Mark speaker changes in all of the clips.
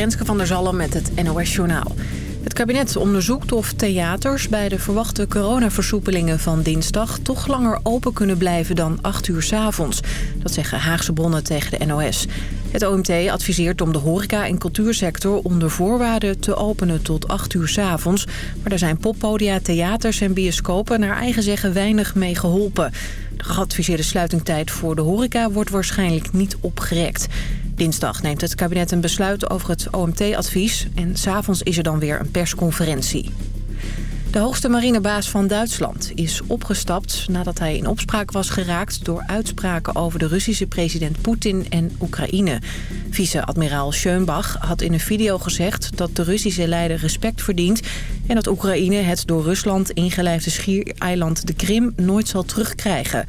Speaker 1: Renske van der Zalm met het NOS Journaal. Het kabinet onderzoekt of theaters bij de verwachte coronaversoepelingen van dinsdag... toch langer open kunnen blijven dan 8 uur s avonds. Dat zeggen Haagse bronnen tegen de NOS. Het OMT adviseert om de horeca- en cultuursector onder voorwaarden te openen tot 8 uur s avonds. Maar daar zijn poppodia, theaters en bioscopen naar eigen zeggen weinig mee geholpen. De geadviseerde sluitingtijd voor de horeca wordt waarschijnlijk niet opgerekt. Dinsdag neemt het kabinet een besluit over het OMT-advies... en s'avonds is er dan weer een persconferentie. De hoogste marinebaas van Duitsland is opgestapt nadat hij in opspraak was geraakt door uitspraken over de Russische president Poetin en Oekraïne. Vice-admiraal Schönbach had in een video gezegd dat de Russische leider respect verdient en dat Oekraïne het door Rusland ingelijfde schiereiland de Krim nooit zal terugkrijgen.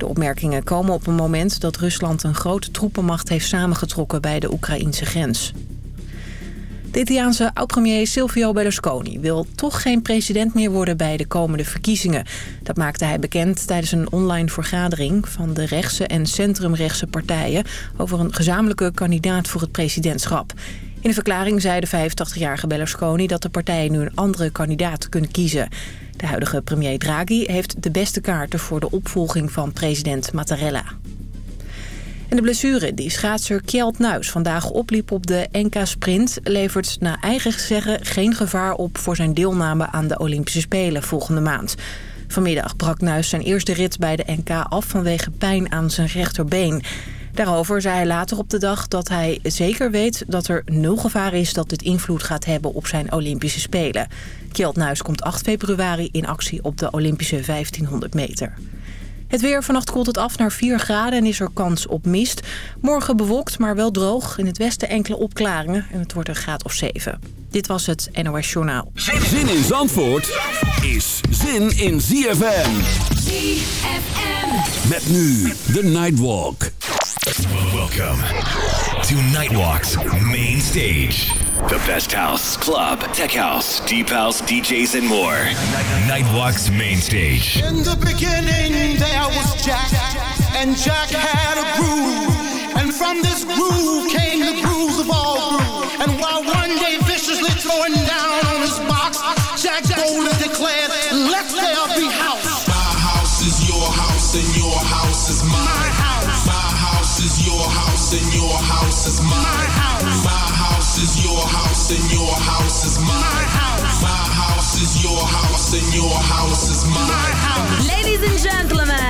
Speaker 1: De opmerkingen komen op een moment dat Rusland een grote troepenmacht heeft samengetrokken bij de Oekraïnse grens. De Italiaanse oud-premier Silvio Berlusconi wil toch geen president meer worden bij de komende verkiezingen. Dat maakte hij bekend tijdens een online vergadering van de rechtse en centrumrechtse partijen over een gezamenlijke kandidaat voor het presidentschap. In een verklaring zei de 85-jarige Berlusconi dat de partijen nu een andere kandidaat kunnen kiezen. De huidige premier Draghi heeft de beste kaarten voor de opvolging van president Mattarella. En de blessure die schaatser Kjeld Nuis vandaag opliep op de NK-sprint... levert naar eigen zeggen geen gevaar op voor zijn deelname aan de Olympische Spelen volgende maand. Vanmiddag brak Nuis zijn eerste rit bij de NK af vanwege pijn aan zijn rechterbeen. Daarover zei hij later op de dag dat hij zeker weet dat er nul gevaar is... dat dit invloed gaat hebben op zijn Olympische Spelen. Kjeld Nuis komt 8 februari in actie op de Olympische 1500 meter. Het weer vannacht koelt het af naar 4 graden en is er kans op mist. Morgen bewolkt, maar wel droog. In het westen enkele opklaringen en het wordt een graad of 7. Dit was het NOS Journaal.
Speaker 2: Zin in Zandvoort is zin in ZFM.
Speaker 3: ZFM.
Speaker 2: Met nu de Nightwalk.
Speaker 4: Welcome to Nightwalk's main stage.
Speaker 5: The best house, club, tech house, deep house, DJs, and more.
Speaker 4: Nightwalk's main stage.
Speaker 6: In the beginning, there was Jack, and Jack had a groove. And from this groove came the grooves of all grooves. And while one day viciously throwing down on his box, Jack boldly declared, Let there be house.
Speaker 7: My house is your house, and your house is mine.
Speaker 6: My house.
Speaker 7: My house is your house, and your house is mine.
Speaker 6: My house.
Speaker 7: My house is your house, and your house is mine.
Speaker 6: My house.
Speaker 7: My house is your house, and your house is
Speaker 6: My house.
Speaker 8: Ladies and gentlemen,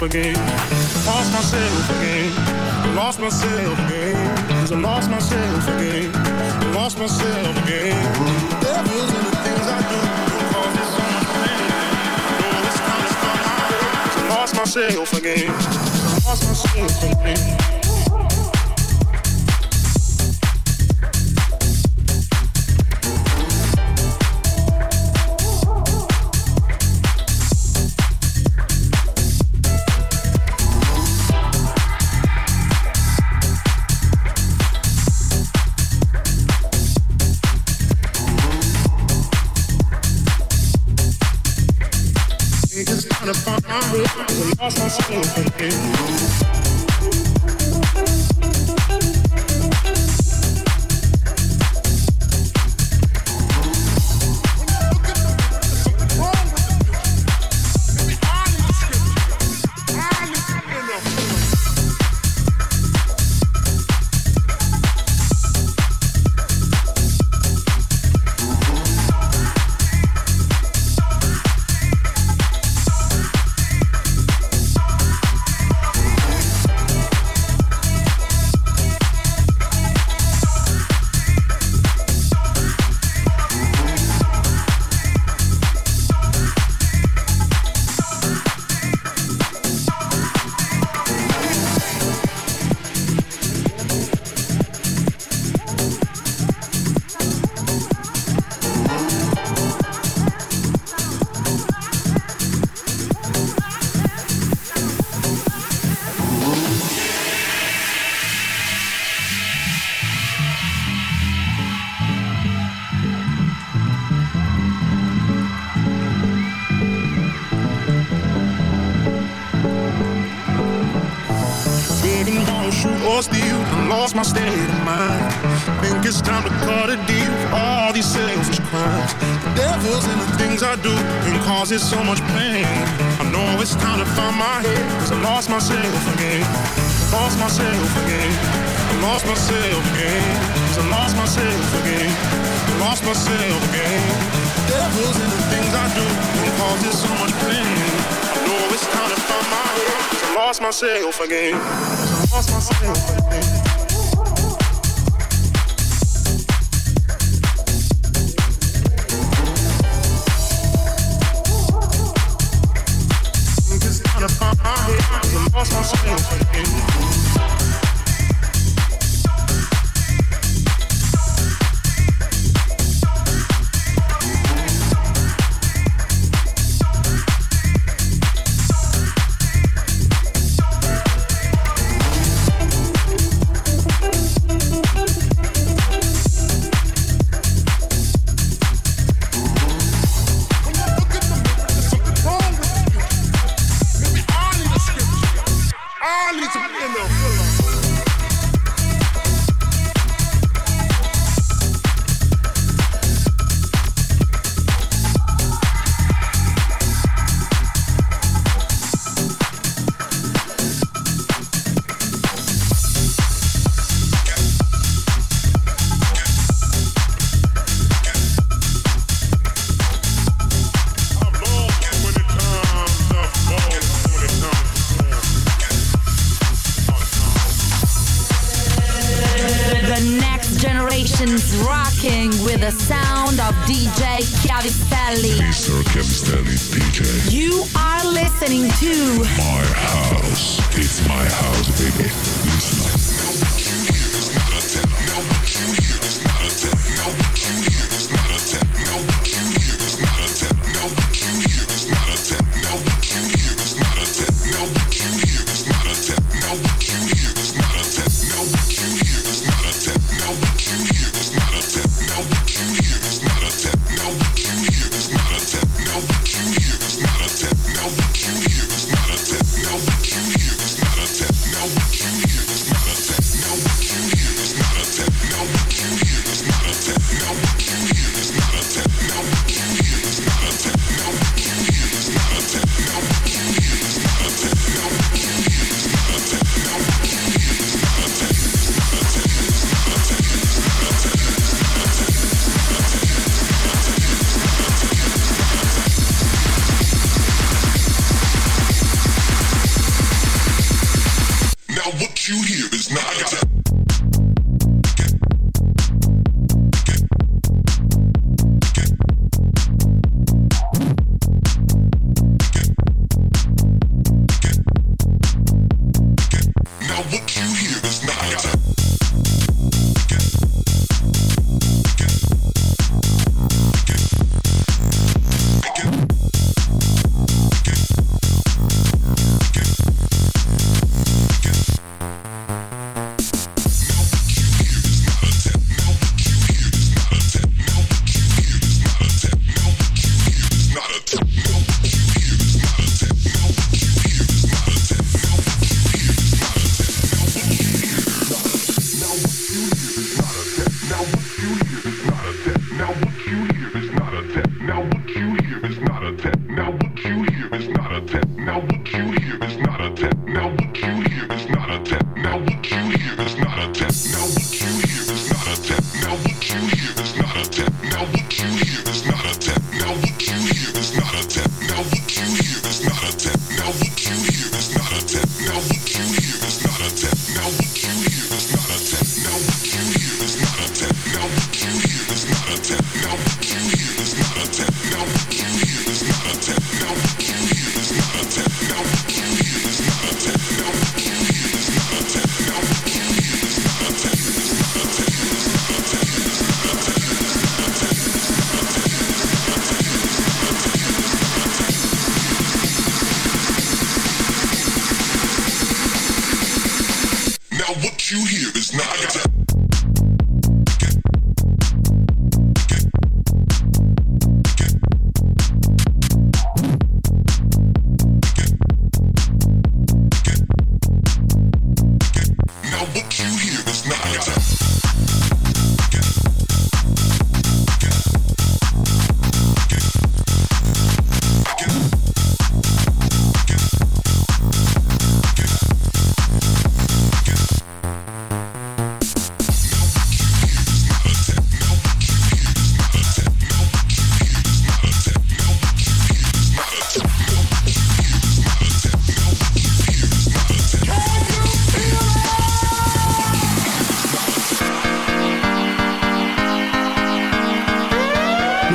Speaker 6: Myself again. Lost myself again. Lost myself again. 'Cause I lost myself again. Lost myself again. Devils in the things I do cause it so much pain. Know it's time to find my I lost myself again. Lost myself again. Shoot or. I lost my state of mind. Think it's time to cut a deal. All these selfish crimes. The devils in the things I do can cause it so much pain. I know it's time to find my head. Cause I lost myself again. Lost myself again. I lost myself again. Cause I lost myself again. I lost myself again. The Devils in the things I do can cause it so much pain. I know it's time to find my head. Cause I lost myself again. Lost myself
Speaker 9: generation's rocking with the sound of DJ Chiavistelli.
Speaker 10: Mr. Chiavistelli DJ.
Speaker 9: You are listening to
Speaker 10: My house. It's my house, baby. Listen up.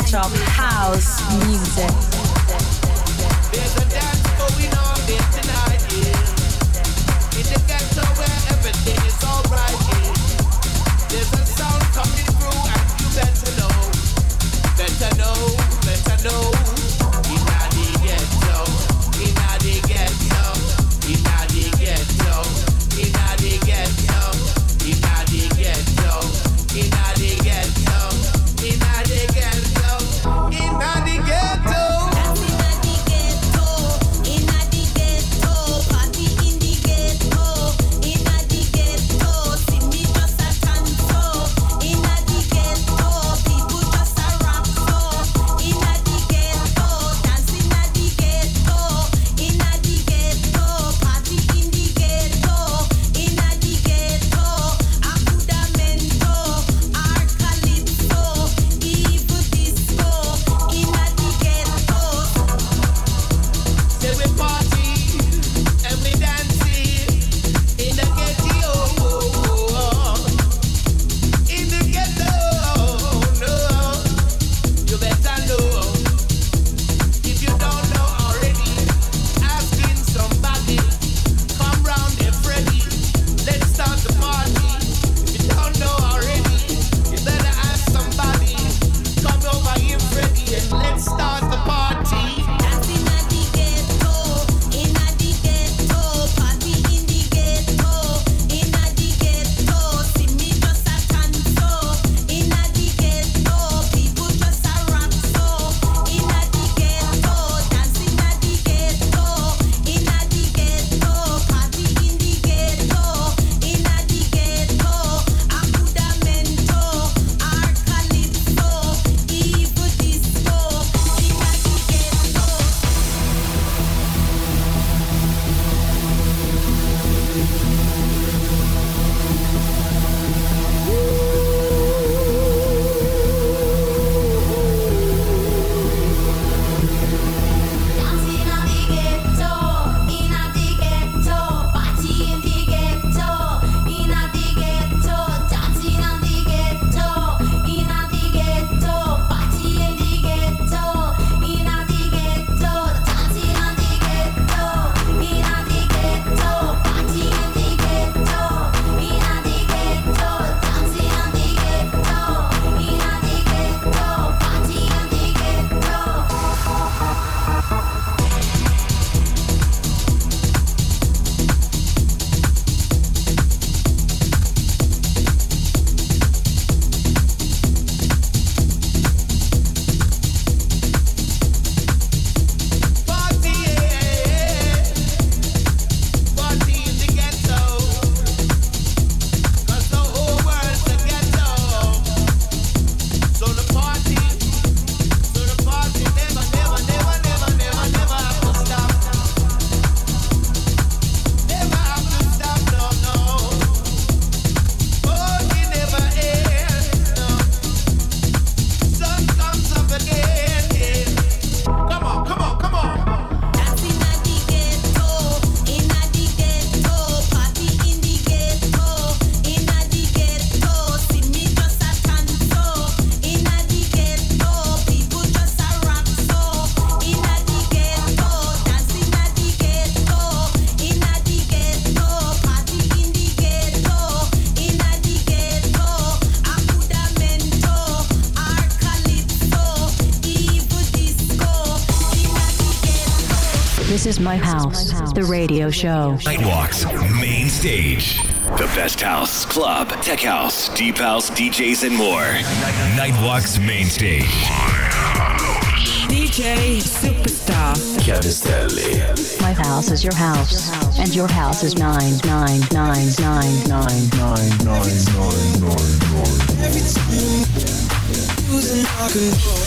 Speaker 8: package of house.
Speaker 11: the
Speaker 12: radio show.
Speaker 5: Nightwalks, main stage. The best house, club, tech house, deep house, DJs, and more. Nightwalks, main stage.
Speaker 3: DJ Superstar.
Speaker 12: My house is your house, and your house is mine, mine, mine, mine, mine, mine, mine, mine, mine, mine.
Speaker 11: Every time
Speaker 13: you
Speaker 14: lose and I
Speaker 5: can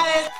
Speaker 5: guys.